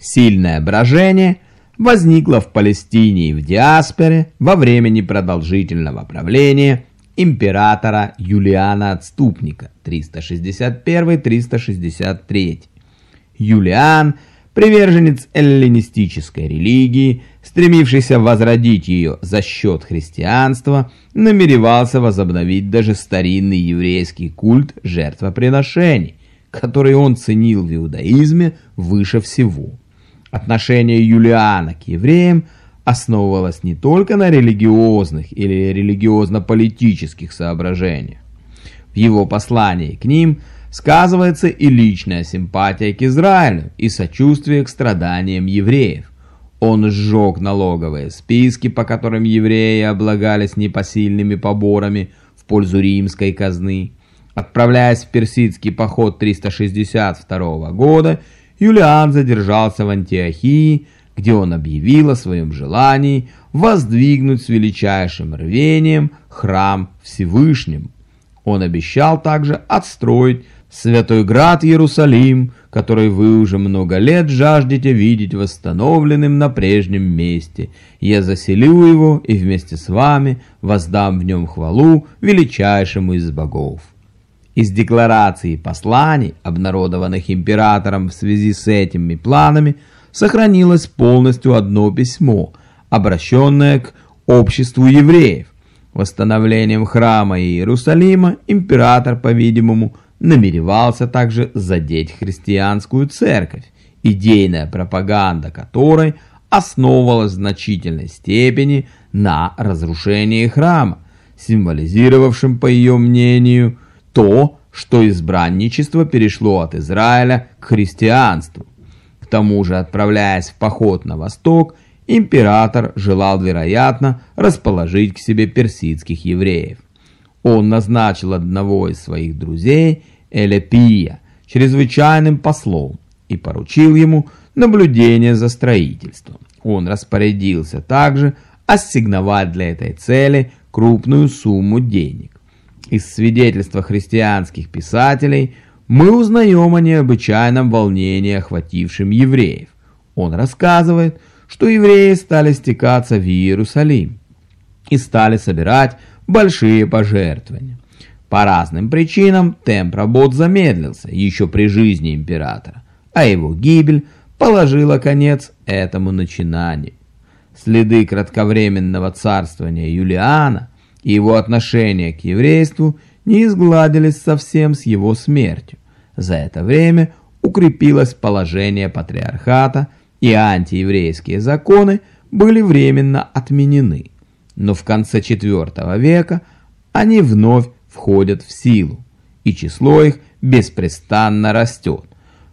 Сильное брожение возникло в Палестине и в диаспоре во время непродолжительного правления императора Юлиана Отступника 361-363. Юлиан, приверженец эллинистической религии, стремившийся возродить ее за счет христианства, намеревался возобновить даже старинный еврейский культ жертвоприношений, который он ценил в иудаизме выше всего. Отношение Юлиана к евреям основывалось не только на религиозных или религиозно-политических соображениях. В его послании к ним сказывается и личная симпатия к Израилю и сочувствие к страданиям евреев. Он сжег налоговые списки, по которым евреи облагались непосильными поборами в пользу римской казны. Отправляясь в персидский поход 362 года, Юлиан задержался в Антиохии, где он объявил о своем желании воздвигнуть с величайшим рвением храм Всевышнему. Он обещал также отстроить Святой Град Иерусалим, который вы уже много лет жаждете видеть восстановленным на прежнем месте. Я заселю его и вместе с вами воздам в нем хвалу величайшему из богов. Из деклараций и посланий, обнародованных императором в связи с этими планами, сохранилось полностью одно письмо, обращенное к обществу евреев. Восстановлением храма Иерусалима император, по-видимому, намеревался также задеть христианскую церковь, идейная пропаганда которой основывалась в значительной степени на разрушении храма, символизировавшем, по ее мнению, то, что избранничество перешло от Израиля к христианству. К тому же, отправляясь в поход на восток, император желал, вероятно, расположить к себе персидских евреев. Он назначил одного из своих друзей, Элепия, чрезвычайным послом и поручил ему наблюдение за строительством. Он распорядился также ассигновать для этой цели крупную сумму денег. Из свидетельства христианских писателей мы узнаем о необычайном волнении, охватившем евреев. Он рассказывает, что евреи стали стекаться в Иерусалим и стали собирать большие пожертвования. По разным причинам темп работ замедлился еще при жизни императора, а его гибель положила конец этому начинанию. Следы кратковременного царствования Юлиана и его отношение к еврейству не изгладились совсем с его смертью. За это время укрепилось положение патриархата, и антиеврейские законы были временно отменены. Но в конце IV века они вновь входят в силу, и число их беспрестанно растет.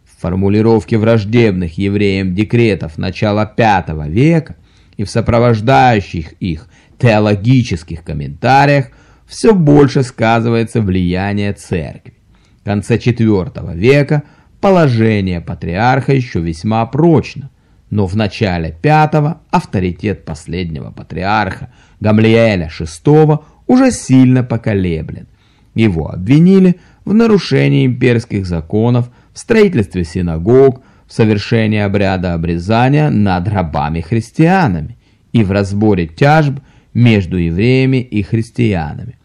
В формулировке враждебных евреям декретов начала V века и в сопровождающих их теологических комментариях все больше сказывается влияние церкви. В конце IV века положение патриарха еще весьма прочно, но в начале V авторитет последнего патриарха Гамлиэля VI уже сильно поколеблен. Его обвинили в нарушении имперских законов, в строительстве синагог, в совершении обряда обрезания над рабами-христианами и в разборе тяжб между евреями и христианами.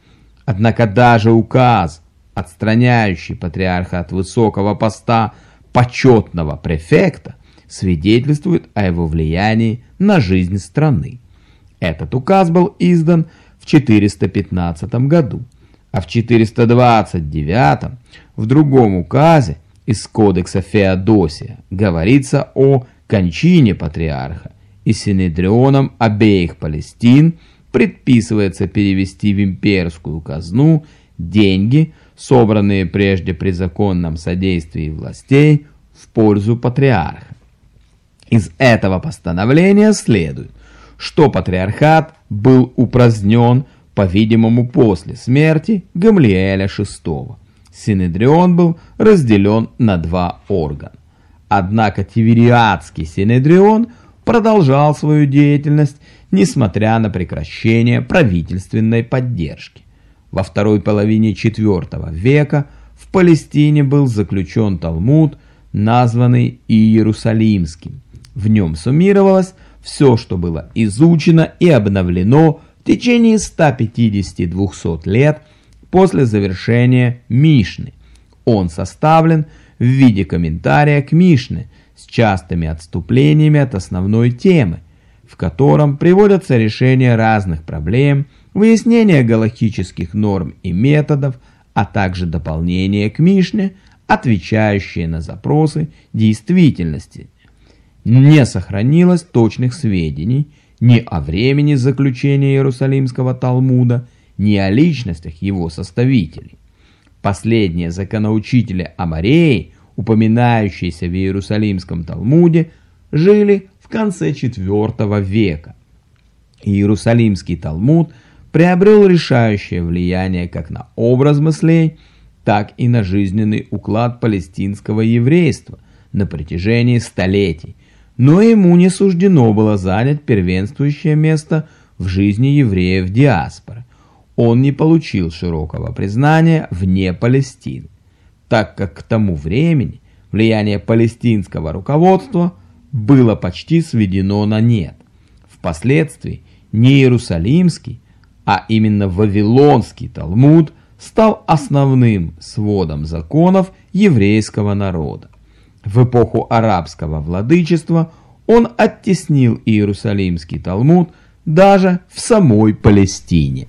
Однако даже указ, отстраняющий патриарха от высокого поста почетного префекта, свидетельствует о его влиянии на жизнь страны. Этот указ был издан в 415 году, а в 429 в другом указе из кодекса Феодосия говорится о кончине патриарха и синедрионом обеих Палестин – предписывается перевести в имперскую казну деньги, собранные прежде при законном содействии властей в пользу патриарха. Из этого постановления следует, что патриархат был упразднен, по-видимому, после смерти Гамлиэля VI. Синедрион был разделен на два органа. Однако Тивериадский Синедрион продолжал свою деятельность несмотря на прекращение правительственной поддержки. Во второй половине IV века в Палестине был заключен Талмуд, названный Иерусалимским, В нем суммировалось все, что было изучено и обновлено в течение 150-200 лет после завершения Мишны. Он составлен в виде комментария к Мишне с частыми отступлениями от основной темы, в котором приводятся решения разных проблем, выяснение галактических норм и методов, а также дополнение к Мишне, отвечающие на запросы действительности. Не сохранилось точных сведений ни о времени заключения Иерусалимского Талмуда, ни о личностях его составителей. Последние законоучители Амареи, упоминающиеся в Иерусалимском Талмуде, жили конце IV века. Иерусалимский Талмуд приобрел решающее влияние как на образ мыслей, так и на жизненный уклад палестинского еврейства на протяжении столетий, но ему не суждено было занять первенствующее место в жизни евреев диаспоры. Он не получил широкого признания вне Палестины, так как к тому времени влияние палестинского руководства было почти сведено на нет. Впоследствии не Иерусалимский, а именно Вавилонский Талмуд стал основным сводом законов еврейского народа. В эпоху арабского владычества он оттеснил Иерусалимский Талмуд даже в самой Палестине.